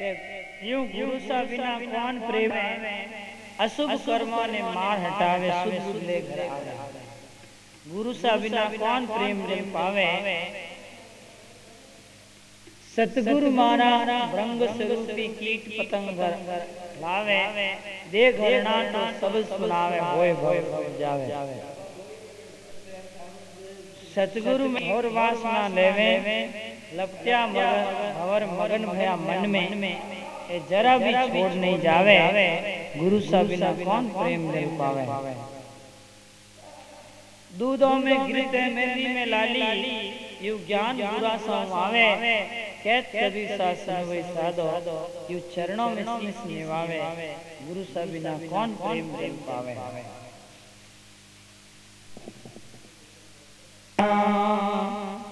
यूँ गुरु सा बिना कौन प्रेमे अशुभ कर्मों ने मार हटावे, शुभ ले घर आवे। गुरु सा बिना कौन प्रेम रे पावे? सतगुरु माना ब्रह्म स्वरूपी कीट पतंग घर लावे। दे घरना तो सब सुनावे भय भव जावे। सतगुरु में और वासना लेवे। लपट्या मगर भवर मगन भया मन में ए जरा भी छोड़ नहीं जावे गुरु सा बिना कौन प्रेम ले पावे? दूधों में गिरते मेहंदी में लाली यू ज्ञान बुरा सा आवे। कहत कभी शासन वही साधो। यू चरणों में शीश निवावे गुरु सा बिना कौन प्रेम ले पावे? Ah